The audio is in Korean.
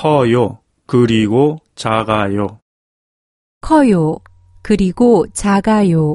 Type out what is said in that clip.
커요. 그리고 작아요. 커요. 그리고 작아요.